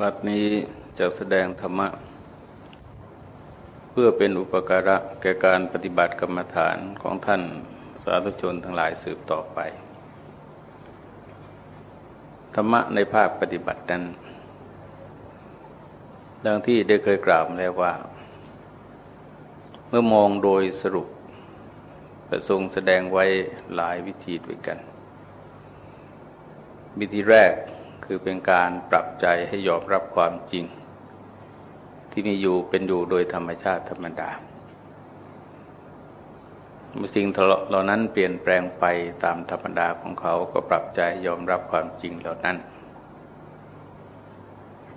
บัดนี้จะแสดงธรรมะ เพื่อเป็นอุปการะแก่การปฏิบัติกรรมฐานของท่านสาธุชนทั้งหลายสืบต่อไป ธรรมะในภาคปฏิบัตินั้น ดังที่ได้เคยกล่าวมาแล้วว่า เมื่อมองโดยสรุปประทรงแสดงไว้หลายวิธีด้วยกัน วิธีแรก คือเป็นการปรับใจให้ยอมรับความจริง ที่มีอยู่เป็นอยู่โดยธรรมชาติธรรมดาเมื่อสิ่งเหล่านั้นเปลี่ยนแปลงไปตามธรรมดาของเขาก็ปรับใจยอมรับความจริงเหล่านั้น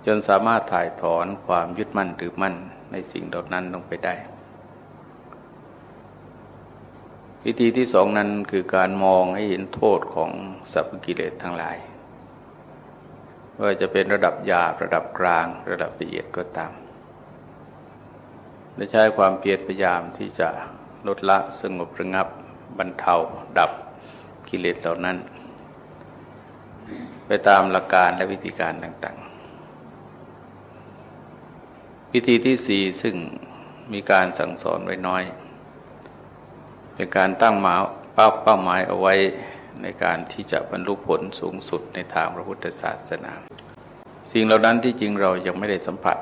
จนสามารถถ่ายถอนความยึดมั่นหรือมั่นในสิ่งเหล่านั้นลงไปได้ วิธีที่สองนั้นคือการมองให้เห็นโทษของสัพพกิเลสทั้งหลาย ว่าจะเป็นระดับหยาบระดับกลาง ระดับละเอียดก็ตามและใช้ความเพียรพยายามที่จะลดละสงบระงับบรรเทาดับกิเลสเหล่านั้น ไปตามหลักการและวิธีการต่างๆ วิธีที่สี่ซึ่งมีการสั่งสอนไว้น้อย เป็นการตั้งหมาเป้าเป้าหมายเอาไว้ ในการที่จะบรรลุผลสูงสุดในทางพระพุทธศาสนา สิ่งเหล่านั้นที่จริงเรายังไม่ได้สัมผัส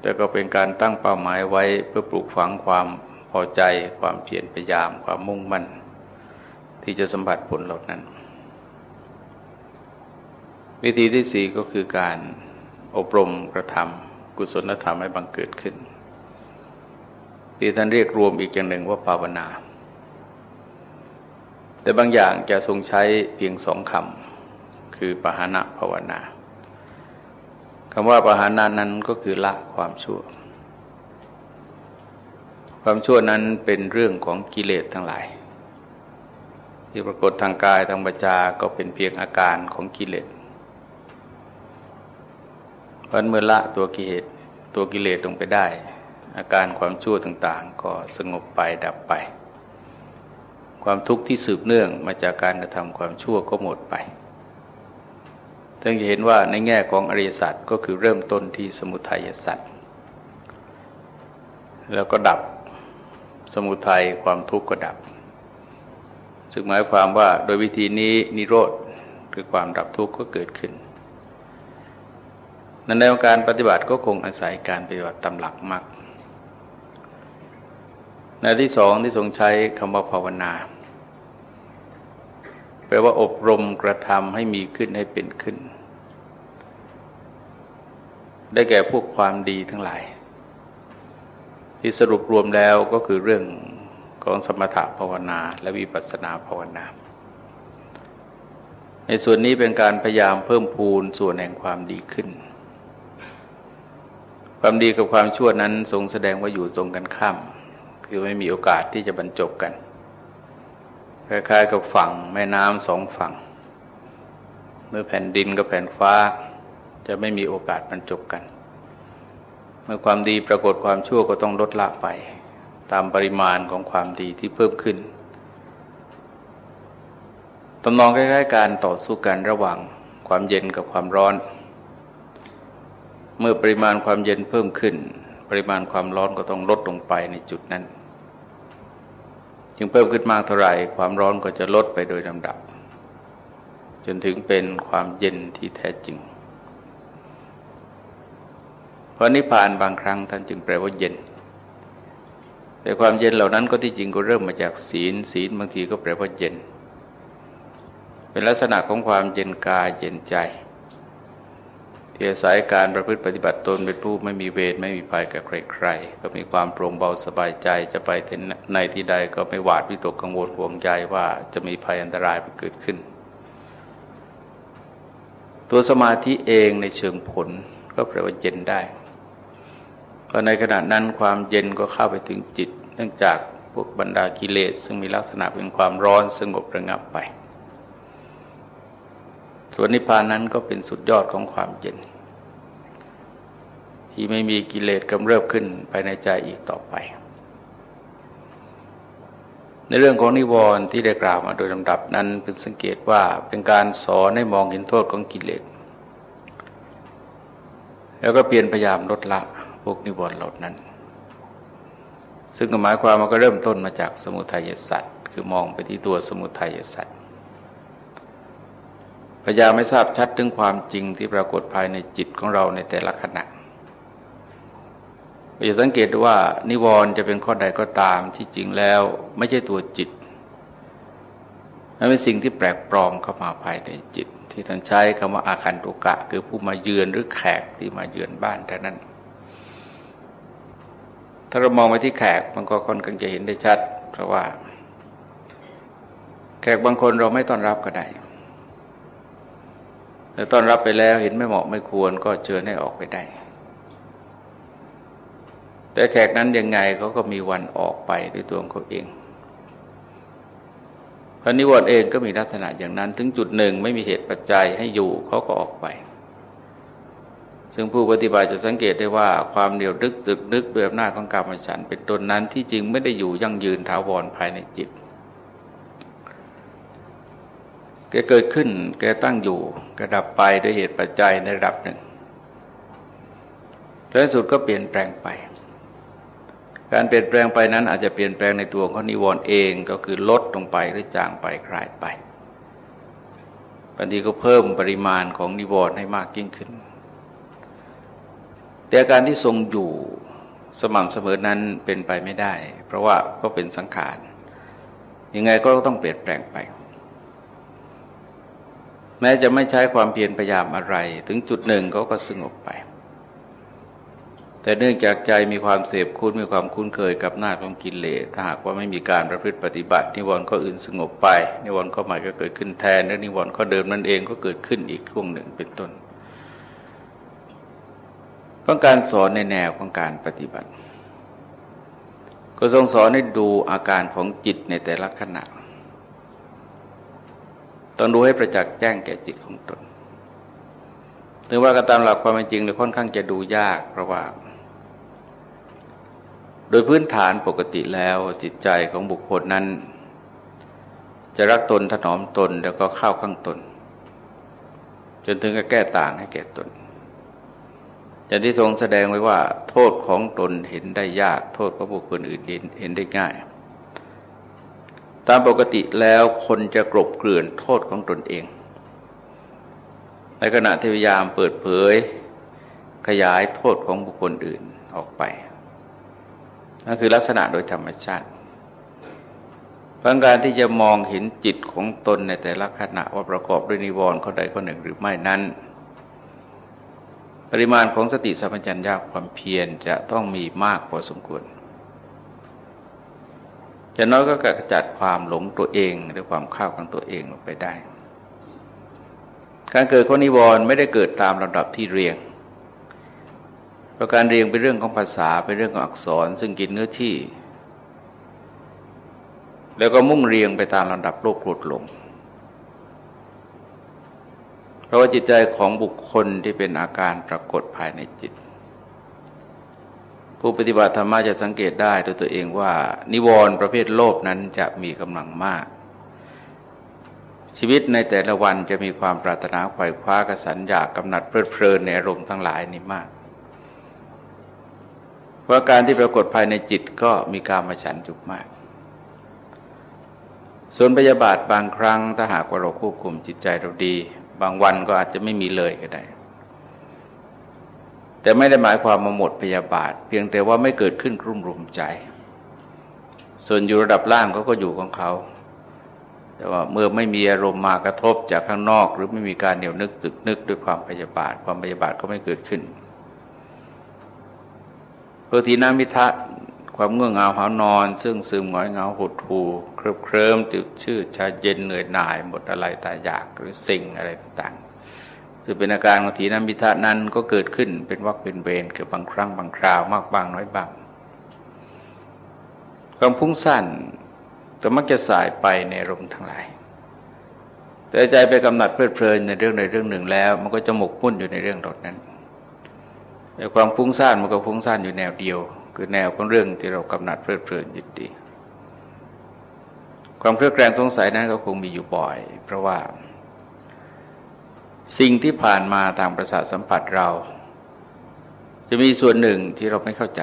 แต่ก็เป็นการตั้งเป้าหมายไว้เพื่อปลูกฝังความพอใจความเพียรพยายามความมุ่งมั่น ที่จะสัมผัสผลเหล่านั้น วิธีที่สี่ก็คือการอบรมกระทำกุศลธรรมให้บังเกิดขึ้น ที่ท่านเรียกรวมอีกอย่างหนึ่งว่าภาวนา แต่บางอย่างจะทรงใช้เพียงสองคำคือปหานะภาวนาคำว่าปหานะนั้นก็คือละความชั่ว ความชั่วนั้นเป็นเรื่องของกิเลสทั้งหลาย ที่ปรากฏทางกายทางบัจาก็เป็นเพียงอาการของกิเลสเพราะเมื่อละตัวกิเลสตัวกิเลสลงไปได้ อาการความชั่วต่าง ๆ ก็สงบไปดับไป ความทุกข์ที่สืบเนื่องมาจากการกระทำความชั่วก็หมดไปท่านจะเห็นว่าในแง่ของอริยสัจก็คือเริ่มต้นที่สมุทัยสัจแล้วก็ดับสมุทัยความทุกข์ก็ดับ ซึ่งหมายความว่าโดยวิธีนี้นิโรธคือความดับทุกข์ก็เกิดขึ้นในแนการปฏิบัติก็คงอาศัยการปฏิบัติตามหลักมรรค ในที่สองที่ทรงใช้คำว่าภาวนา แปลว่าอบรมกระทำให้มีขึ้นให้เป็นขึ้น ได้แก่พวกความดีทั้งหลาย ที่สรุปรวมแล้วก็คือเรื่องของสมถะภาวนา และวิปัสสนาภาวนาในส่วนนี้เป็นการพยายามเพิ่มพูนส่วนแห่งความดีขึ้น ความดีกับความชั่วนั้นทรงแสดงว่าอยู่ทรงกันข้าม คือไม่มีโอกาสที่จะบรรจบกันคล้ายๆกับฝั่งแม่น้ำสองฝั่ง เมื่อแผ่นดินกับแผ่นฟ้า จะไม่มีโอกาสบรรจบกัน เมื่อความดีปรากฏความชั่วก็ต้องลดละไป ตามปริมาณของความดีที่เพิ่มขึ้นตำนองใกล้ๆการต่อสู้กันระหว่างความเย็นกับความร้อน เมื่อปริมาณความเย็นเพิ่มขึ้น ปริมาณความร้อนก็ต้องลดลงไปในจุดนั้น ยิ่งเพิ่มขึ้นมากเท่าไหร่ความร้อนก็จะลดไปโดยลำดับ จนถึงเป็นความเย็นที่แท้จริง เพราะนิพพานบางครั้งท่านจึงแปลว่าเย็น แต่ความเย็นเหล่านั้นก็ที่จริงก็เริ่มมาจากศีล ศีลบางทีก็แปลว่าเย็น เป็นลักษณะของความเย็นกายเย็นใจ ที่อาศัยการประพฤติปฏิบัติตนเป็นผู้ไม่มีเวรไม่มีภัยกับใครๆ ก็มีความโปร่งเบาสบายใจจะไปในที่ใดก็ไม่หวาดวิตกกังวลห่วงใจว่าจะมีภัยอันตรายเกิดขึ้น ตัวสมาธิเองในเชิงผลก็แปลว่าเย็นได้ก็ในขณะนั้นความเย็นก็เข้าไปถึงจิต เนื่องจากพวกบรรดากิเลส ซึ่งมีลักษณะเป็นความร้อนสงบระงับไป ส่วนนิพพานนั้นก็เป็นสุดยอดของความเย็น ที่ไม่มีกิเลสกำเริบขึ้นภายในใจอีกต่อไป ในเรื่องของนิวรณ์ที่ได้กล่าวมาโดยลำดับนั้นเป็นสังเกตว่าเป็นการสอนให้มองเห็นโทษของกิเลส แล้วก็เปลี่ยนพยายามลดละพวกนิวรณ์เหล่านั้น ซึ่งหมายความมันก็เริ่มต้นมาจากสมุทัยสัตว์คือมองไปที่ตัวสมุทัยสัตว์พยายามไม่ทราบชัดถึงความจริงที่ปรากฏภายในจิตของเราในแต่ละขณะ อย่าสังเกตว่านิวรณ์จะเป็นข้อใดก็ตามที่จริงแล้วไม่ใช่ตัวจิตมันเป็นสิ่งที่แปลกปลอมเข้ามาภายในจิต ที่ท่านใช้คำว่าอาคันตุกะ คือผู้มาเยือนหรือแขกที่มาเยือนบ้านเท่นั้น ถ้าเรามองไปที่แขกมันก็ค่อนข้างจะเห็นได้ชัด เพราะว่า แขกบางคนเราไม่ต้อนรับก็ได้แต่ต้อนรับไปแล้วเห็นไม่เหมาะไม่ควรก็เชิญให้ออกไปได้ แต่แขกนั้นยังไงเขาก็มีวันออกไปด้วยตัวของเขาเองพระนิวรณ์เองก็มีลักษณะอย่างนั้น ถึงจุดหนึ่งไม่มีเหตุปัจจัยให้อยู่เขาก็ออกไป ซึ่งผู้ปฏิบัติจะสังเกตได้ว่าความเหนียวดึกจึกนึกด้วยอำนาจของกรรมฉันเป็นต้นนั้นที่จริงไม่ได้อยู่ยั่งยืนถาวรภายในจิต แกเกิดขึ้นแกตั้งอยู่กระดับไปด้วยเหตุปัจจัยในระดับหนึ่งแล้วสุดก็เปลี่ยนแปลงไป การเปลี่ยนแปลงไปนั้นอาจจะเปลี่ยนแปลงในตัวของนิวรณ์เองก็คือลดลงไปหรือจางไปคลายไปบางทีก็เพิ่มปริมาณของนิวรณ์ให้มากยิ่งขึ้น แต่การที่ทรงอยู่สม่ำเสมอนั้นเป็นไปไม่ได้ เพราะว่าก็เป็นสังขารยังไงก็ต้องเปลี่ยนแปลงไป แม้จะไม่ใช้ความเพียรพยายามอะไร ถึงจุดหนึ่งเขาก็สงบไป แต่เนื่องจากใจมีความเสพคุ้นมีความคุ้นเคยกับหน้าของกิเลสถ้าหากว่าไม่มีการประพฤติปฏิบัติ นิวรณ์ก็อื่นสงบไป นิวรณ์ก็ใหม่ก็เกิดขึ้นแทนและนิวรณ์ก็เดิมนั่นเองก็เกิดขึ้นอีกช่วงหนึ่งเป็นต้นต้องการสอนในแนวของการปฏิบัติ ก็ทรงสอนให้ดูอาการของจิตในแต่ละขณะ ต้องดูให้ประจักษ์แจ้งแก่จิตของตนถึงว่ากันตามหลักความเป็นจริงเนี่ยค่อนข้างจะดูยากเพราะว่า โดยพื้นฐานปกติแล้วจิตใจของบุคคลนั้น จะรักตนถนอมตนแล้วก็เข้าข้างตน จนถึงกับแก้ต่างให้แก่ตนอย่างที่ทรงแสดงไว้ว่า โทษของตนเห็นได้ยาก โทษของบุคคลอื่นเห็นได้ง่าย ตามปกติแล้วคนจะกลบเกลื่อนโทษของตนเอง ในขณะที่พยายามเปิดเผย ขยายโทษของบุคคลอื่นออกไป นั่นคือลักษณะโดยธรรมชาติพังการที่จะมองเห็นจิตของตนในแต่ละขณะว่าประกอบด้วยนิวรณ์ข้อใดข้อหนึ่งหรือไม่นั้น ปริมาณของสติสัมปชัญญะความเพียรจะต้องมีมากพอสมควรจะน้อยก็กระจัดความหลงตัวเองหรือความข้าวของตัวเองออกไปได้ การเกิดข้อนิวรณ์ไม่ได้เกิดตามลำดับที่เรียง ระการเรียงเป็นเรื่องของภาษาเป็นเรื่องของอักษร ซึ่งกินเนื้อที่ แล้วก็มุ่งเรียงไปตามลำดับโลกโกรธลง เพราะว่าจิตใจของบุคคลที่เป็นอาการปรากฏภายในจิต ผู้ปฏิบัติธรรมจะสังเกตได้ด้วยตัวเองว่า นิวรณ์ประเภทโลภนั้นจะมีกำลังมากชีวิตในแต่ละวันจะมีความปรารถนาไขว่คว้ากระสันอยากกำหนัดเพลิดเพลินในอารมณ์ทั้งหลายนี้มาก พราะการที่ปรากฏภายในจิตก็มีการมาฉันจุกมาก ส่วนพยาบาทบางครั้งถ้าหากว่าเราควบคุมจิตใจเราดี บางวันก็อาจจะไม่มีเลยก็ได้ แต่ไม่ได้หมายความมาหมดพยาบาท เพียงแต่ว่าไม่เกิดขึ้นรุ่มรุมใจ ส่วนอยู่ระดับล่างเขาก็อยู่ของเขาแต่ว่าเมื่อไม่มีอารมณ์มากระทบจากข้างนอก หรือไม่มีการเหนียวนึกสึกนึกด้วยความพยาบาทความพยาบาทก็ไม่เกิดขึ้น ปกตินามิทะความง่วงเหงาหานอน ซึ่งซึมหงอยเหงาหดหูเคลิบเคลิ้มจืดชื่อชาเย็นเหนื่อยหน่ายหมดอะไรตายอยากหรือสิ่งอะไรต่างๆซึ่งเป็นอาการของทีนามิทะนั้นก็เกิดขึ้นเป็นวักเป็นเวรคือบางครั้งบางคราวมากบางน้อยบางความพุ่งสั้นก็มักจะสายไปในรมทั้งหลาย แต่ใจไปกำหนัดเพลิดเพลินในเรื่องใดเรื่องหนึ่งแล้ว มันก็จะหมกมุ่นอยู่ในเรื่องดนั้น แต่ความฟุ้งซ่านมันก็ฟุ้งซ่านอยู่แนวเดียว คือแนวของเรื่องที่เรากำหนัดเพลิดเพลินยินดี ความเครือบแคลงสงสัยนั้นก็คงมีอยู่บ่อย เพราะว่า สิ่งที่ผ่านมาทางประสาทสัมผัสเรา จะมีส่วนหนึ่งที่เราไม่เข้าใจ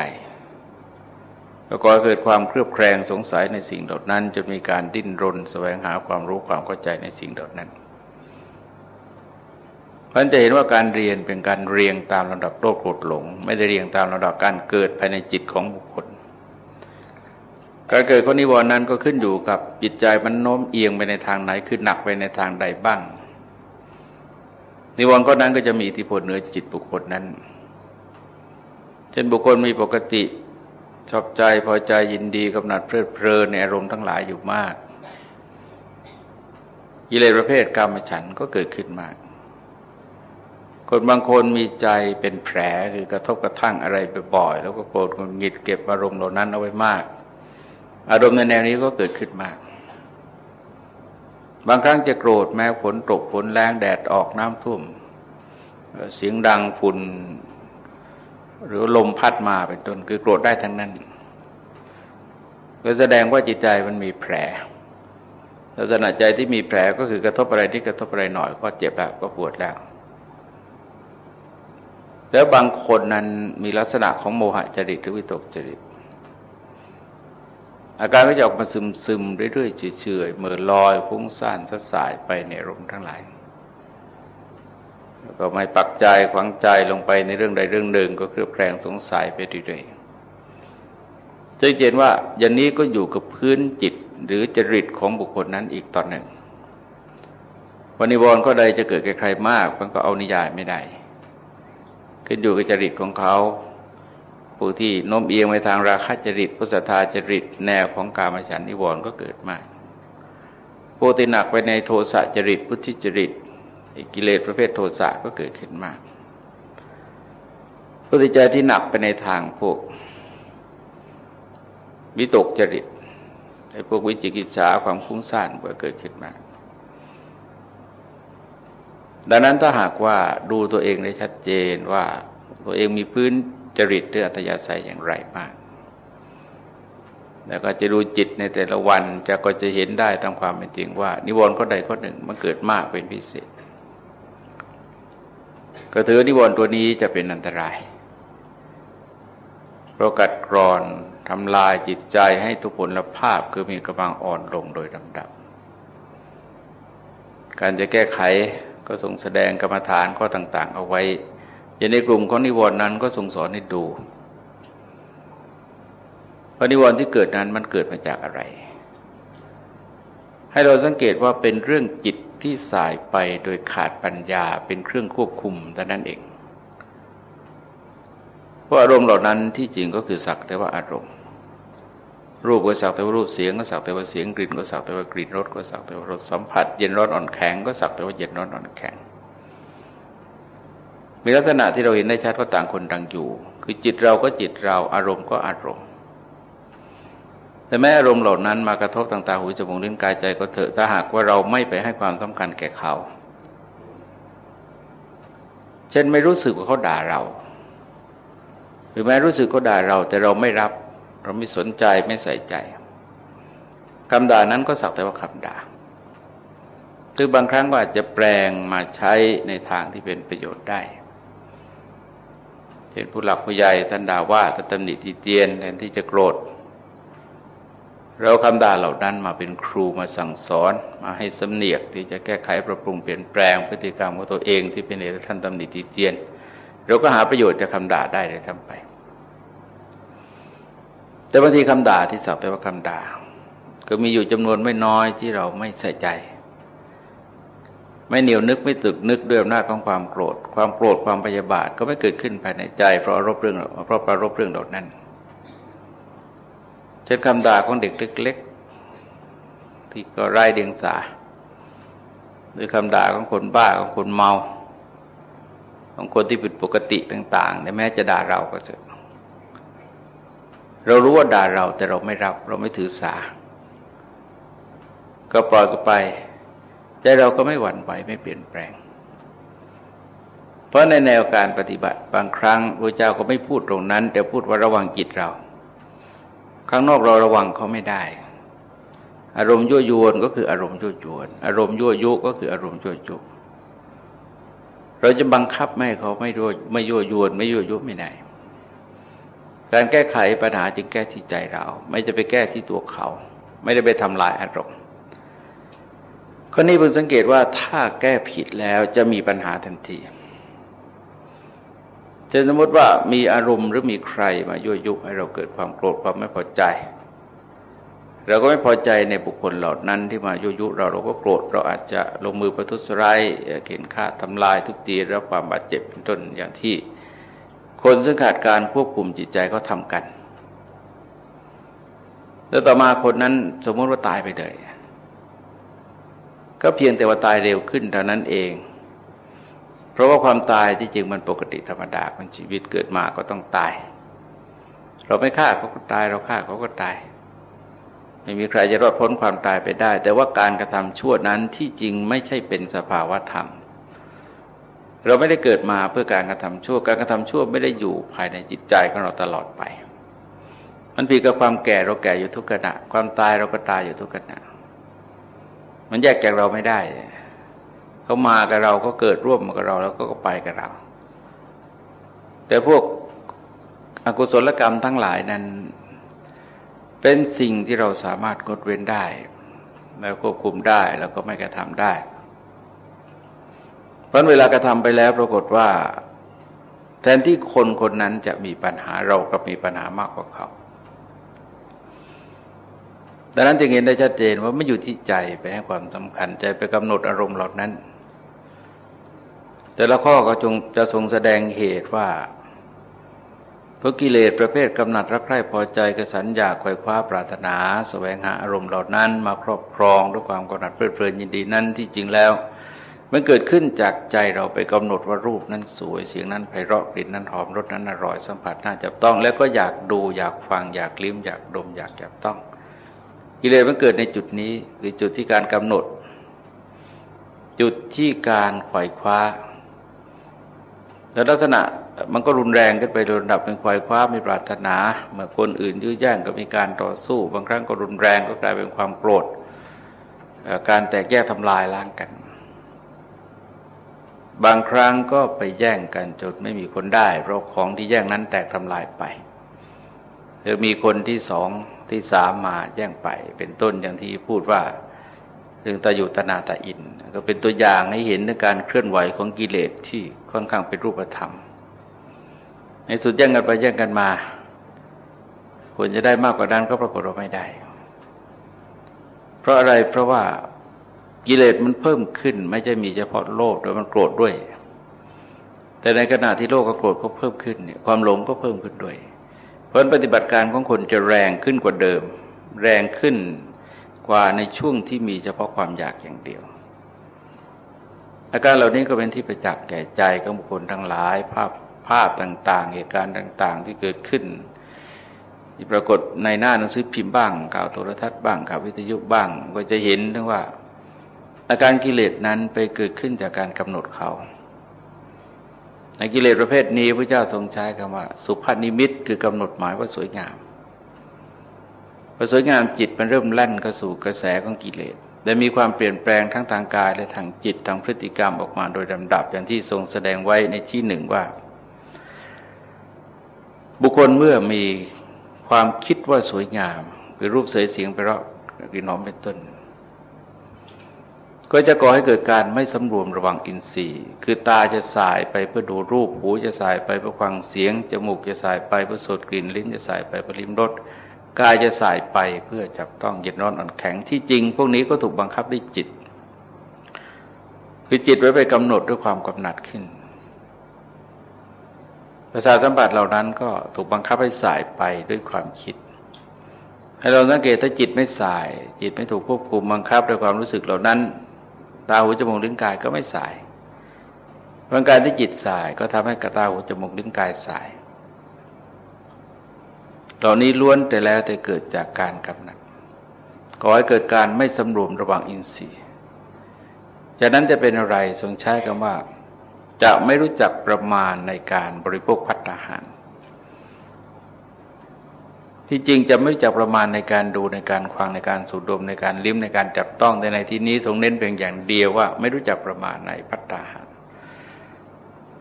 แล้วก็เกิดความเครือบแคลงสงสัยในสิ่งเหล่านั้นจนมีการดิ้นรน แสวงหาความรู้ความเข้าใจในสิ่งเหล่านั้น เพันจะเห็นว่าการเรียนเป็นการเรียงตามลำดับโลกโกรธหลง ไม่ได้เรียงตามลำดับการเกิดภายในจิตของบุคคล การเกิดของนิวรณ์นั้นก็ขึ้นอยู่กับจิตใจมันโน้มเอียงไปในทางไหนคือหนักไปในทางใดบ้าง นิวรณ์ก็นั้นก็จะมีอิทธิพลเหนือจิตบุคคลนั้นเช่นบุคคลมีปกติชอบใจพอใจยินดีกำหนัดเพลิดเพลินในอารมณ์ทั้งหลายอยู่มากกิเลสประเภทกรรมฉันก็เกิดขึ้นมาก คนบางคนมีใจเป็นแผลคือกระทบกระทั่งอะไรไปบ่อยแล้วก็โกรธหงิดเก็บอารมณ์เหล่านั้นเอาไว้มาก อารมณ์ในแนวนี้ก็เกิดขึ้นมาก บางครั้งจะโกรธแม้ฝนตกฝนแรงแดดออกน้ำท่วมเสียงดังฝุ่นหรือลมพัดมาเป็นต้นคือโกรธได้ทั้งนั้นก็แสดงว่าจิตใจมันมีแผลลักษณะใจที่มีแผลก็คือกระทบอะไรที่กระทบอะไรหน่อย ก็เจ็บแล้วก็ปวดแล้ว แล้วบางคนนั้นมีลักษณะของโมหะจริตหรือวิตกจริต อาการก็จะออกมาซึมซึมเรื่อยๆเฉยๆเมื่อลอยพุ่งซ่านสัดสายไปในลมทั้งหลายแล้วก็ไม่ปักใจขวางใจลงไปในเรื่องใดเรื่องหนึ่ง ก็เครือบแคลงสงสัยไปเรื่อยๆจะเห็นว่าอย่างนี้ก็อยู่กับพื้นจิตหรือจริตของบุคคลนั้นอีกตอนหนึ่งวันนิวรณ์ก็ใดจะเกิดแก่ใครมาก มันก็เอานิยายไม่ได้ ขึ้นอยู่กับจริตของเขาผู้ที่โน้มเอียงไปทางราคะจริตพุทธทาจริตแนวของกามฉันนิวรณ์ก็เกิดมากผู้ที่หนักไปในโทสะจริตพุทธิจริตกิเลสประเภทโทสะก็เกิดขึ้นมากปฏิจจที่หนักไปในทางพวกวิตกจริตไอ้พวกวิจิกิจฉาความคุ้งซ่านก็เกิดขึ้นมาก ดังนั้นถ้าหากว่าดูตัวเองได้ชัดเจนว่าตัวเองมีพื้นจริตหรืออัตยาศัยอย่างไรมากแล้วก็จะดูจิตในแต่ละวันจะก็จะเห็นได้ตามความเป็นจริงว่า นิวรณ์ข้อใดข้อหนึ่งมันเกิดมากเป็นพิเศษ ก็ถือนิวรณ์ตัวนี้จะเป็นอันตราย เพราะกัดกรอนทำลายจิตใจให้ทุกผลภาพคือมีกำลังอ่อนลงโดยลำดับ การจะแก้ไข ก็ทรงแสดงกรรมฐานข้อต่าง ๆ เอาไว้ อย่างในกลุ่มของนิวรณ์นั้นก็ทรงสอนให้ดูว่านิวรณ์ที่เกิดนั้นมันเกิดมาจากอะไร ให้เราสังเกตว่าเป็นเรื่องจิตที่สายไปโดยขาดปัญญาเป็นเครื่องควบคุมแต่นั้นเองเพราะอารมณ์เหล่านั้นที่จริงก็คือสักแต่ว่าอารมณ์ รูปก็สักแต่ว่ารูปเสียงก็สักแต่ว่าเสียงกลิ่นก็สักแต่ว่ากลิ่นรสก็สักแต่ว่ารสสัมผัส เย็นร้อนอ่อนแข็งก็สักแต่ว่าเย็นร้อนอ่อนแข็ง มีลักษณะที่เราเห็นได้ชัดว่าต่างคนต่างอยู่ คือจิตเราก็จิตเราอารมณ์ก็อารมณ์ แต่แม้อารมณ์เหล่านั้นมากระทบต่างๆหูจมูกลิ้นกายใจก็เถอะถ้าหากว่าเราไม่ไปให้ความสำคัญแก่เขา เช่นไม่รู้สึกว่าเขาด่าเรา หรือแม้รู้สึกเขาด่าเราแต่เราไม่รับ เราไม่สนใจไม่ใส่ใจคำด่านั้นก็สักแต่ว่าคำด่า คือบางครั้งก็อาจจะแปลงมาใช้ในทางที่เป็นประโยชน์ได้เช่นผู้หลักผู้ใหญ่ท่านด่าว่าท่านตำหนิทีเตียนแทนที่จะโกรธ เราคำด่าเหล่านั้นมาเป็นครูมาสั่งสอนมาให้สำเนียกที่จะแก้ไขปรับปรุงเปลี่ยนแปลงพฤติกรรมของตัวเองที่เป็นเหตุท่านตำหนิติเจียน เราก็หาประโยชน์จากคาด่าได้เลยทั้งไป แต่บางทีคำด่าที่สักแต่ว่าคำด่า ก็มีอยู่จำนวนไม่น้อยที่เราไม่ใส่ใจ ไม่เหนียวนึกไม่ตึกนึกด้วยอำนาจของความโกรธ ความโกรธความพยาบาทก็ไม่เกิดขึ้นภายในใจ เพราะรบเรื่องเพราะประรบเรื่องเหล่านั้นเช่นคำด่าของเด็กเล็กๆที่ก็ไร้เดียงสาหรือคำด่าของคนบ้าของคนเมา ของคนที่ผิดปกติต่างๆแม้จะด่าเราก็เถอะ เรารู้ว่าด่าเราแต่เราไม่รับ เราไม่ถือสา ก็ปล่อยก็ไป ใจเราก็ไม่หวั่นไหวไม่เปลี่ยนแปลง เพราะในแนวการปฏิบัติบางครั้งพระเจ้าก็ไม่พูดตรงนั้น แต่พูดว่าระวังจิตเรา ข้างนอกเราระวังเขาไม่ได้ อารมณ์ยั่วยวนก็คืออารมณ์ยั่วยวน อารมณ์ยั่วยุก็คืออารมณ์ยั่วยุเราจะบังคับไม่เขาไม่ยั่วไม่ยั่วยวนไม่ยั่วยุไม่ได้ การแก้ไขปัญหาจึงแก้ที่ใจเรา ไม่จะไปแก้ที่ตัวเขา ไม่ได้ไปทำลายอารมณ์ข้อนี้เพิ่งสังเกตว่าถ้าแก้ผิดแล้วจะมีปัญหาทันทีจะสมมติว่ามีอารมณ์หรือมีใครมายั่วยุให้เราเกิดความโกรธความไม่พอใจ เราก็ไม่พอใจในบุคคลเหล่านั้นที่มายั่วยุเราเราก็โกรธเราอาจจะลงมือประทุษร้ายเข็นฆ่าทำลายทุกตีรับความบาดเจ็บเป็นต้นอย่างที่ คนซึ่งขาดการควบคุมจิตใจก็ทำกัน แล้วต่อมาคนนั้นสมมติว่าตายไปเลย ก็เพียงแต่ว่าตายเร็วขึ้นเท่านั้นเอง เพราะว่าความตายที่จริงมันปกติธรรมดาของชีวิตเกิดมาก็ต้องตาย เราไม่ฆ่าเขาก็ตาย เราฆ่าเขาก็ตาย ไม่มีใครจะรอดพ้นความตายไปได้ แต่ว่าการกระทำชั่วนั้นที่จริงไม่ใช่เป็นสภาวะธรรม เราไม่ได้เกิดมาเพื่อการกระทำชั่ว การกระทำชั่วไม่ได้อยู่ภายในจิตใจของเราตลอดไป มันผิดกับความแก่เราแก่อยู่ทุกขณะ ความตายเราก็ตายอยู่ทุกขณะ มันแยกจากเราไม่ได้ เขามากับเราก็เกิดร่วมกับเราแล้วก็ไปกับเรา แต่พวกอกุศลกรรมทั้งหลายนั้น เป็นสิ่งที่เราสามารถงดเว้นได้ แล้วควบคุมได้แล้วก็ไม่กระทำได้ ราะเวลากระทำไปแล้วปรากฏว่า แทนที่คนคนนั้นจะมีปัญหาเราก็มีปัญหามากกว่าเขาดังนั้นจึงเห็นได้ชัดเจนว่าไม่อยู่ที่ใจไปให้ความสำคัญใจไปกำหนดอารมณ์เหล่านั้น แต่ละข้อก็จงจะทรงแสดงเหตุว่าเพวกกิเลสประเภทกำหนัดรักใคร่พอใจกระสันอยากไขว่คว้าปรารถนาสแสวงหาอารมณ์เหล่านั้น มาครอบครองด้วยความกำหนัดเพลิดเพลินยินดีนั้นที่จริงแล้ว มันเกิดขึ้นจากใจเราไปกำหนดว่ารูปนั้นสวยเสียงนั้นไพเราะกลิ่นนั้นหอมรสนั้นอร่อยสัมผัสน่าจับต้อง แล้วก็อยากดูอยากฟังอยากลิ้มอยากดมอยากจับต้อง กิเลสมันเกิดในจุดนี้คือจุดที่การกำหนด จุดที่การไขว่คว้าแต่ลักษณะมันก็รุนแรงขึ้นไประดับเป็นควายคว้ามีปรารถนา เมื่อคนอื่นยื้อแย่งก็มีการต่อสู้ บางครั้งก็รุนแรงก็กลายเป็นความโกรธการแตกแยกทำลายล้างกัน บางครั้งก็ไปแย่งกันจนไม่มีคนได้ เพราะของที่แย่งนั้นแตกทำลายไปหรือมีคนที่สองที่สามมาแย่งไป เป็นต้นอย่างที่พูดว่าเรื่องตาอยู่ตนาตาอิน ก็เป็นตัวอย่างให้เห็นในการเคลื่อนไหวของกิเลสที่ค่อนข้างเป็นรูปธรรม ในสุดแย่งกันไปแย่งกันมาควรจะได้มากกว่านั้นก็ปรากฏว่าไม่ได้ เพราะอะไรเพราะว่า กิเลสมันเพิ่มขึ้น ไม่ใช่มีเฉพาะโลภแต่มันโกรธด้วย แต่ในขณะที่โลภกับโกรธก็เพิ่มขึ้นเนี่ยความหลงก็เพิ่มขึ้นด้วย เพราะปฏิบัติการของคนจะแรงขึ้นกว่าเดิม แรงขึ้นกว่าในช่วงที่มีเฉพาะความอยากอย่างเดียว อาการเหล่านี้ก็เป็นที่ประจักษ์แก่ใจของบุคคลทั้งหลาย ภาพภาพต่าง ๆ เหตุการณ์ต่าง ๆ ที่เกิดขึ้นที่ปรากฏในหน้าหนังสือพิมพ์บ้างข่าวโทรทัศน์บ้างข่าววิทยุบ้าง ก็จะเห็นทั้งว่า อาการกิเลสนั้นไปเกิดขึ้นจากการกำหนดเขาในกิเลสประเภทนี้พระเจ้าทรงใช้คำว่า สุภานิมิตคือกำหนดหมายว่าสวยงามพอสวยงามจิตมันเริ่มแล่นเข้าสู่กระแสของกิเลสและมีความเปลี่ยนแปลงทั้งทางกายและทางจิตทางพฤติกรรมออกมาโดยลำดับอย่างที่ทรงแสดงไว้ในที่หนึ่งว่า บุคคลเมื่อมีความคิดว่าสวยงามคือรูปเสยเสียงไปเราะกลิ่นหอมเป็นต้น ก็จะก่อให้เกิดการไม่สำรวมระวังอินทรีย์ คือตาจะสายไปเพื่อดูรูป หูจะสายไปเพื่อฟังเสียง จมูกจะสายไปเพื่อสูดกลิ่น ลิ้นจะสายไปเพื่อลิ้มรส กายจะสายไปเพื่อจับต้องเย็นร้อนอ่อนแข็ง ที่จริง พวกนี้ก็ถูกบังคับด้วยจิต คือจิตไว้ไปกำหนดด้วยความกำหนัดขึ้น ประสาทสัมผัสเหล่านั้นก็ถูกบังคับให้สายไปด้วยความคิดให้เราสังเกตถ้าจิตไม่สาย จิตไม่ถูกควบคุมบังคับด้วยความรู้สึกเหล่านั้น ตาหูจมูกลิ้นกายก็ไม่สายบางการที่จิตสายก็ทำให้กระตาหูจมูกลิ้นกายสาย เหล่านี้ล้วนแต่แล้วแต่เกิดจากการกำหนัดก่อให้เกิดการไม่สำรวมระวังอินทรีย์ จากนั้นจะเป็นอะไรทรงใช้คำว่า จะไม่รู้จักประมาณในการบริโภคพัฒนาหาร ที่จริงจะไม่รู้จักประมาณในการดูในการควังในการสูดดมในการลิ้มในการจับต้องแต่ในที่นี้ทรงเน้นเพียงอย่างเดียวว่า ไม่รู้จักประมาณในพัฒนาหาร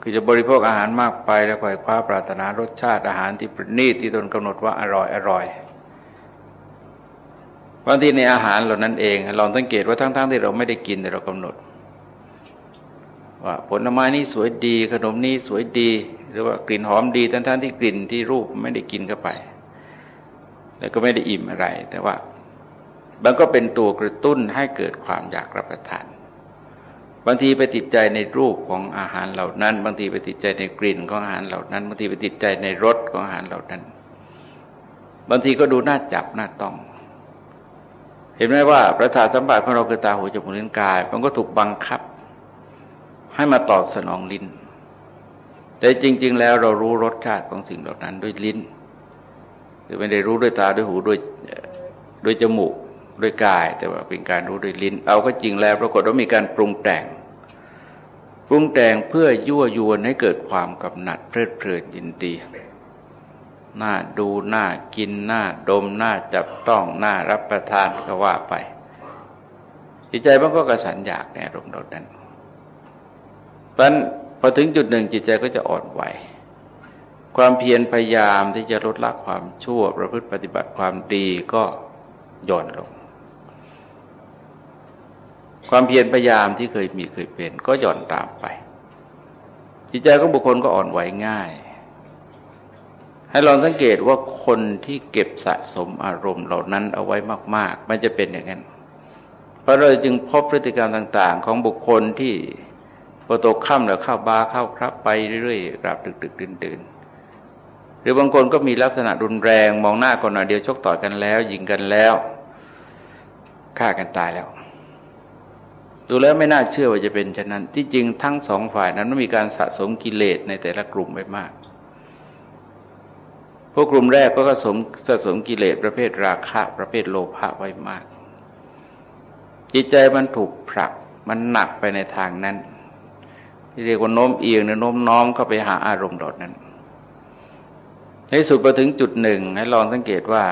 คือจะบริโภคอาหารมากไปแล้วก็คว้าปรารถนารสชาติอาหารที่ประณีตที่ตนกำหนดว่าอร่อยอร่อยบางทีในอาหารเหล่านั้นเองเราสังเกตว่าทั้งๆทที่เราไม่ได้กินแต่เรากำหนด ว่าผลไม้นี้สวยดีขนมนี้สวยดี หรือว่ากลิ่นหอมดีทั้งๆที่กลิ่นที่รูปไม่ได้กินเข้าไป แล้วก็ไม่ได้อิ่มอะไร แต่ว่ามันก็เป็นตัวกระตุ้นให้เกิดความอยากรับประทาน บางทีไปติดใจในรูปของอาหารเหล่านั้น บางทีไปติดใจในกลิ่นของอาหารเหล่านั้น บางทีไปติดใจในรสของอาหารเหล่านั้น บางทีก็ดูน่าจับน่าต้อง เห็นไหมว่าประสาทสัมผัสของเราคือตาหูจมูกลิ้นกาย มันก็ถูกบังคับ ให้มาตอบสนองลิ้น แต่จริง ๆ แล้วเรารู้รสชาติของสิ่งเหล่านั้นด้วยลิ้น คือไม่ได้รู้ด้วยตาด้วยหูด้วยด้วยจมูกด้วยกาย แต่ว่าเป็นการรู้ด้วยลิ้น เอาก็จริงแล้วปรากฏว่ามีการปรุงแต่ง ปรุงแต่งเพื่อยั่วยวนให้เกิดความกำหนัดเพลิดเพลินยินดีหน่าดูหน่ากินหน่าดมหน่าจับต้องหน่ารับประทานก็ว่าไปจิตใจมันก็กระสันอยากในอารมณ์นั้นเพราะพอถึงจุดหนึ่งจิตใจก็จะอ่อนไหว ความเพียรพยายามที่จะลดละความชั่วประพฤติปฏิบัติความดีก็หย่อนลง ความเพียรพยายามที่เคยมีเคยเป็น ก็หย่อนตามไป จิตใจของบุคคลก็อ่อนไหวง่าย ให้ลองสังเกตว่าคนที่เก็บสะสมอารมณ์เหล่านั้นเอาไว้มาก ๆ มันจะเป็นอย่างนั้น เพราะเราจึงพบพฤติกรรมต่าง ๆ ของบุคคลที่พอตกค่ำแล้วเข้าบาร์เข้าครับไปเรื่อยๆกราบดึกๆดื่นๆ รือบางคนก็มีลักษณะรุนแรงมองหน้าก่อนหน่อยเดียวชกต่อยกันแล้วยิงกันแล้วฆ่ากันตายแล้ว ดูแล้วไม่น่าเชื่อว่าจะเป็นฉะนั้น ที่จริงทั้งสองฝ่ายนั้นมีการสะสมกิเลสในแต่ละกลุ่มไปมาก พวกกลุ่มแรกก็สะสมสะสมกิเลสประเภทราคะประเภทโลภะไว้มาก จิตใจมันถูกผลักมันหนักไปในทางนั้น ที่เรียกว่าโน้มเอียงหรือโน้มน้อมเข้าไปหาอารมณ์ดอดนั้น ในสุดไปถึงจุดหนึ่งให้ลองสังเกตว่า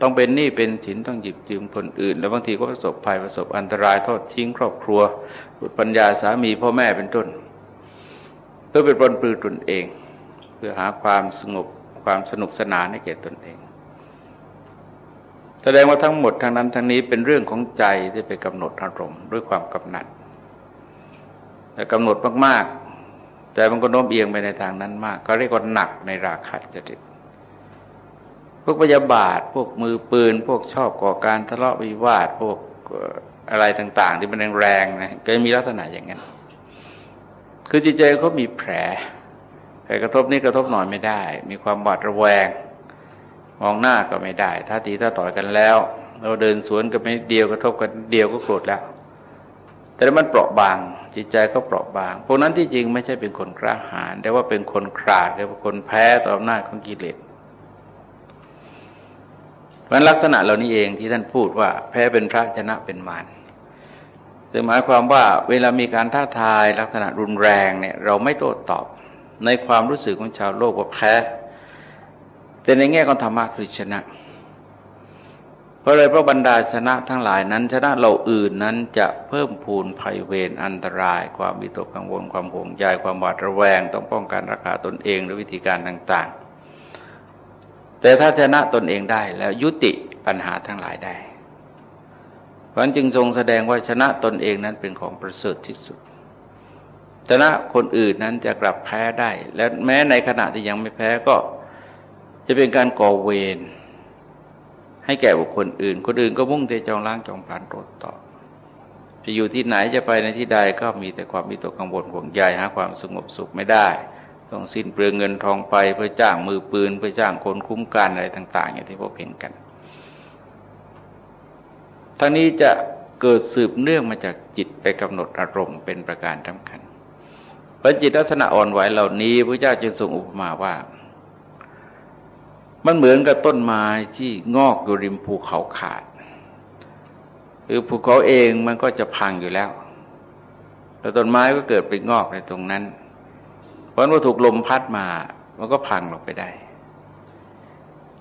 ต้องเป็นหนี้เป็นสินต้องหยิบยืมคนอื่น แล้วบางทีก็ประสบภัยประสบอันตรายทอดทิ้งครอบครัวบุตรปัญญาสามีพ่อแม่เป็นต้นเพื่อเป็นปนปลือตนเอง เพื่อหาความสงบความสนุกสนานให้แก่ตนเอง แสดงว่าทั้งหมดทั้งนั้นทั้งนี้เป็นเรื่องของใจที่ไปกำหนดอารมณ์ด้วยความกำหนัดแต่กำหนดมากๆ แต่มันก็โน้มเอียงไปในทางนั้นมาก ก็เรียกว่าหนักในราคะจริต พวกพยาบาท พวกมือปืน พวกชอบก่อการทะเลาะวิวาท พวกอะไรต่าง ๆ ที่มันแรงๆนะก็มีลักษณะอย่างนั้น คือจิตใจเขามีแผลใครกระทบนี่กระทบหน่อยไม่ได้ มีความบาดระแวง มองหน้าก็ไม่ได้ถ้าตีถ้าต่อยกันแล้ว เราเดินสวนกันไม่เดียวกระทบกันเดียวก็โกรธแล้ว แต่มันเปราะบาง จิตใจก็เปราะบาง พวกนั้นที่จริงไม่ใช่เป็นคนกล้าหาญแต่ว่าเป็นคนขาดหรือคนแพ้ต่ออำนาจของกิเลส เพราะลักษณะเหล่านี้เองที่ท่านพูดว่า แพ้เป็นพระชนะเป็นมารซึ่งหมายความว่าเวลามีการท้าทายลักษณะรุนแรงเนี่ยเราไม่โต้ตอบในความรู้สึกของชาวโลกว่าแพ้ แต่ในแง่ของธรรมะคือชนะ เพราะเลยเพราะบรรดาชนะทั้งหลายนั้น ชนะเราอื่นนั้นจะเพิ่มพูนภัยเวรอันตราย ความวิตกกังวลความห่วงใยความหวาดระแวง ต้องป้องกันรักษาตนเองด้วยวิธีการต่าง ๆ แต่ถ้าชนะตนเองได้แล้วยุติปัญหาทั้งหลายได้เพราะจึงทรงแสดงว่าชนะตนเองนั้นเป็นของประเสริฐที่สุดชนะคนอื่นนั้นจะกลับแพ้ได้ และแม้ในขณะที่ยังไม่แพ้ก็จะเป็นการก่อเวรให้แก่บุคคลอื่น คนอื่นก็มุ่งแต่จองล้างจองผลานรดต่อจะอยู่ที่ไหนจะไปในที่ใดก็มีแต่ความมีตกกังวลห่วงใยหาความสงบสุขไม่ได้ ต้องสิ้นเปลืองเงินทองไปเพื่อจ้างมือปืน เพื่อจ้างคนคุ้มกันอะไรต่าง ๆ อย่างที่พวกเห็นกันทั้งนี้จะเกิดสืบเนื่องมาจากจิตไปกำหนดอารมณ์เป็นประการสำคัญเพราะจิตลักษณะอ่อนไหวเหล่านี้พระเจ้าจึงทรงอุปมาว่า มันเหมือนกับต้นไม้ที่งอกอยู่ริมภูเขาขาดคือภูเขาเองมันก็จะพังอยู่แล้ว แต่ต้นไม้ก็เกิดไปงอกในตรงนั้น เพราะว่าถูกลมพัดมา มันก็พังลงไปได้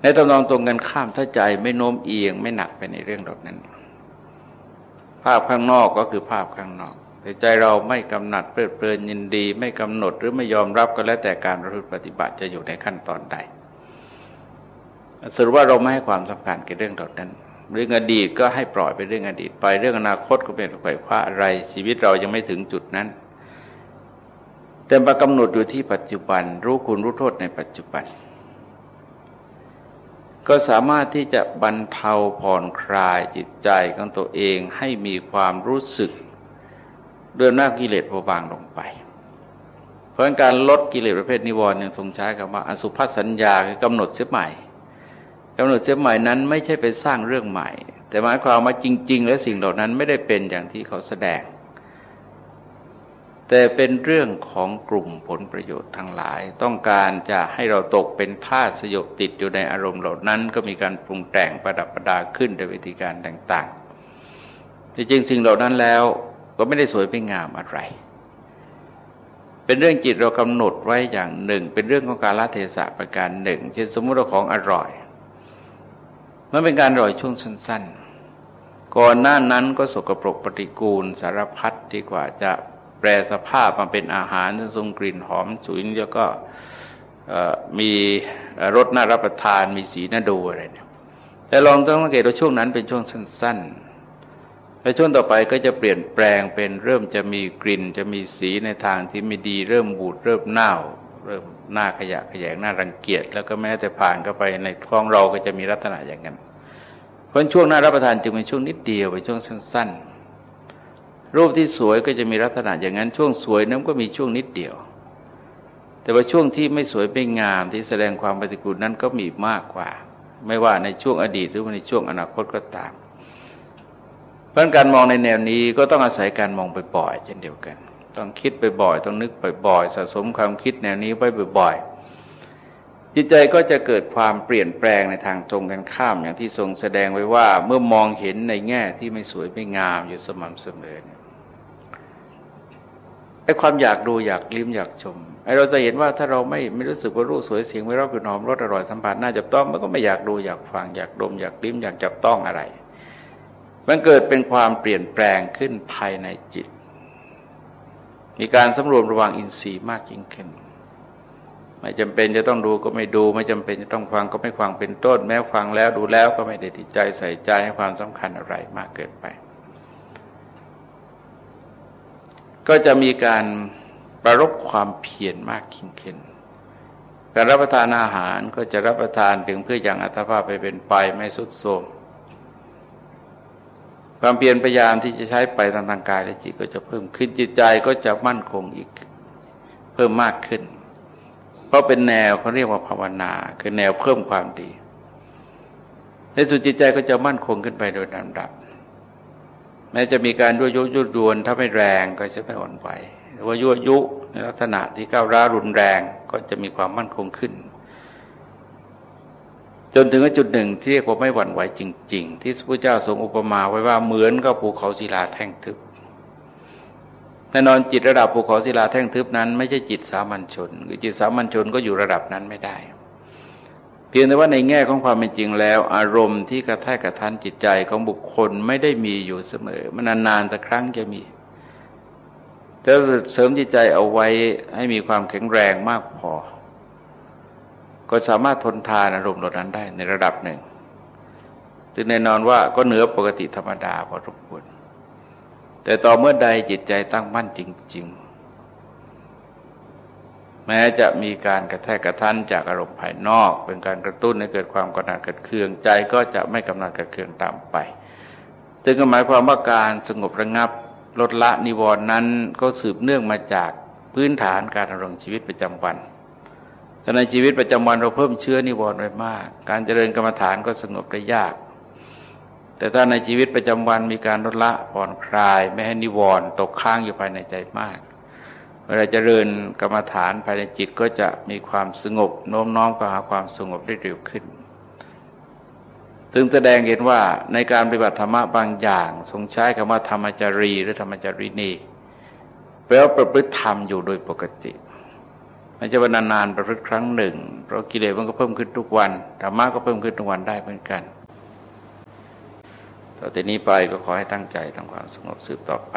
ในตำนองตรงกันข้ามถ้าใจไม่โน้มเอียงไม่หนักไปในเรื่องดอกนั้น ภาพข้างนอกก็คือภาพข้างนอก แต่ใจเราไม่กำหนัดเพลิดเพลินยินดี ไม่กำหนดหรือไม่ยอมรับก็แล้วแต่การประพฤติปฏิบัติจะอยู่ในขั้นตอนใดสรุปว่าเราไม่ให้ความสำคัญกับเรื่องดอดนั้น เรื่องอดีตก็ให้ปล่อยไปเรื่องอดีต ไปเรื่องอนาคตก็เป็นไปว้าอะไรชีวิตเรายังไม่ถึงจุดนั้น แต่มากำหนดอยู่ที่ปัจจุบัน รู้คุณรู้โทษในปัจจุบัน ก็สามารถที่จะบรรเทาผ่อนคลายจิตใจของตัวเองให้มีความรู้สึกเดินหน้ากิเลสเบาบางลงไป เพราะการลดกิเลสประเภทนิวรณ์ยังทรงใช้คำว่าอสุภสัญญาคือกำหนดเสียใหม่กำหนดเสียใหม่นั้นไม่ใช่ไปสร้างเรื่องใหม่ แต่หมายความว่าจริง ๆ แล้วสิ่งเหล่านั้นไม่ได้เป็นอย่างที่เขาแสดง แต่เป็นเรื่องของกลุ่มผลประโยชน์ทั้งหลาย ต้องการจะให้เราตกเป็นท่าสยบติดอยู่ในอารมณ์เหล่านั้น ก็มีการปรุงแต่งประดับประดาขึ้นโดยวิธีการต่างๆจริงๆสิ่งเหล่านั้นแล้วก็ไม่ได้สวยไม่งามอะไร เป็นเรื่องจิตเรากำหนดไว้อย่างหนึ่ง เป็นเรื่องของการละเทศะประการหนึ่งเช่นสมมติเราของอร่อย มันเป็นการอร่อยช่วงสั้น ๆ ก่อนหน้านั้นก็สกปรกปฏิกูลสารพัดดีกว่าจะ แปลสภาพมาเป็นอาหารที่ทรงกลิ่นหอมฉุยแล้วก็มีรสน่ารับประทานมีสีน่าดูอะไรเนี่ยแต่ลองต้องสังเกตว่าช่วงนั้นเป็นช่วงสั้นๆแล้วช่วงต่อไปก็จะเปลี่ยนแปลงเป็นเริ่มจะมีกลิ่น จะมีสีในทางที่ไม่ดีเริ่มบูดเริ่มเน่า เริ่มหน้าขยะขยงหน้ารังเกียจแล้วก็แม้แต่ผ่านเข้าไปในท้องเราก็จะมีลักษณะอย่างนั้นเพราะช่วงหน้ารับประทานจึงเป็นช่วงนิดเดียวเป็นช่วงสั้น ๆ รูปที่สวยก็จะมีลักษณะอย่างนั้นช่วงสวยนั้นก็มีช่วงนิดเดียว แต่ว่าช่วงที่ไม่สวยไม่งามที่แสดงความปฏิกูลนั้นก็มีมากกว่า ไม่ว่าในช่วงอดีตหรือในช่วงอนาคตก็ตาม เพราะการมองในแนวนี้ก็ต้องอาศัยการมองบ่อยๆเช่นเดียวกัน ต้องคิดบ่อยๆต้องนึกบ่อยๆสะสมความคิดแนวนี้ไว้บ่อยๆ จิตใจก็จะเกิดความเปลี่ยนแปลงในทางตรงกันข้ามอย่างที่ทรงแสดงไว้ว่า เมื่อมองเห็นในแง่ที่ไม่สวยไม่งามอยู่สม่ำเสมอไอ้ความอยากดูอยากลิ้มอยากชมไอ้เราจะเห็นว่าถ้าเราไม่ไม่รู้สึกว่ารูปสวยเสียงไม่รอบกลิ่นหอมรสอร่อยสัมผัสน่าจับต้องมันก็ไม่อยากดูอยากฟังอยากดมอยากลิ้มอยากจับต้องอะไร มันเกิดเป็นความเปลี่ยนแปลงขึ้นภายในจิต มีการสำรวมระวังอินทรีย์มากยิ่งขึ้น ไม่จำเป็นจะต้องดูก็ไม่ดู ไม่จำเป็นจะต้องฟังก็ไม่ฟังเป็นต้น แม้ฟังแล้วดูแล้วก็ไม่ได้ติดใจใส่ใจให้ความสำคัญอะไรมากเกินไป ก็จะมีการประรบความเพียรมากยิ่งขึ้นการรับประทานอาหารก็จะรับประทานถึงเพื่ออย่างอัตภาพไปเป็นไปไม่สุดโทมความเพียรพยายามที่จะใช้ไปทางทางกายและจิตก็จะเพิ่มขึ้นจิตใจก็จะมั่นคงอีกเพิ่มมากขึ้น เพราะเป็นแนวเขาเรียกว่าภาวนา คือแนวเพิ่มความดี ในสุดจิตใจก็จะมั่นคงขึ้นไปโดยลำดับ แม้จะมีการยั่วยุยุดวนถ้าไม่แรงก็จะไม่อ่อนไหวหรือว่ายั่วยุในลักษณะที่ก้าวร้าวรุนแรงก็จะมีความมั่นคงขึ้น จนถึงจุดหนึ่งที่เรียกว่าไม่หวั่นไหวจริง ๆ ที่พระเจ้าทรงอุปมาไว้ว่าเหมือนกับภูเขาศิลาแท่งทึบ แน่นอนจิตระดับภูเขาศิลาแท่งทึบนั้น ไม่ใช่จิตสามัญชนคือจิตสามัญชนก็อยู่ระดับนั้นไม่ได้ เพียงแต่ว่าในแง่ของความเป็นจริงแล้ว อารมณ์ที่กระแทกกระทันจิตใจของบุคคลไม่ได้มีอยู่เสมอ มันนานๆแต่ครั้งจะมีแต่เสริมจิตใจเอาไว้ให้มีความแข็งแรงมากพอ ก็สามารถทนทานอารมณ์เหล่านั้นได้ในระดับหนึ่งซึ่งแน่นอนว่าก็เหนือปกติธรรมดาพอทุกคน แต่ต่อเมื่อใดจิตใจตั้งมั่นจริง ๆ แม้จะมีการกระแทกกระทันจากอารมณ์ภายนอก เป็นการกระตุ้นให้เกิดความกระหนัดกระเคืองใจก็จะไม่กำหนัดกระเคืองตามไปซึ่งหมายความว่าการสงบระงับลดละนิวรณ์นั้นก็สืบเนื่องมาจากพื้นฐานการดำรงชีวิตประจำวันแต่ในชีวิตประจำวันเราเพิ่มเชื้อนิวรณ์ไว้มาก การเจริญกรรมฐานก็สงบได้ยาก แต่ถ้าในชีวิตประจำวันมีการลดละผ่อนคลาย ไม่ให้นิวรณ์ตกค้างอยู่ภายในใจมาก เวลาจเจริญกรรมฐานภายในจิตก็จะมีความสงบโน้มน้อมก็หาความสงบได้เร็วขึ้น ซึ่งแสดงเห็นว่าในการปฏิบัติธรรมะบางอย่างทรงใช้คำว่าธรรมจารีหรือธรรมจารีนีแปลว่าประพฤติธรรมอยู่โดยปกติไม่ใช่ว่านานๆประพฤติครั้งหนึ่ง เพราะกิเลสมันก็เพิ่มขึ้นทุกวันธรรมะก็เพิ่มขึ้นทุกวันได้เหมือนกัน ต่อแต่นี้ไปก็ขอให้ตั้งใจทำความสงบสืบต่อไป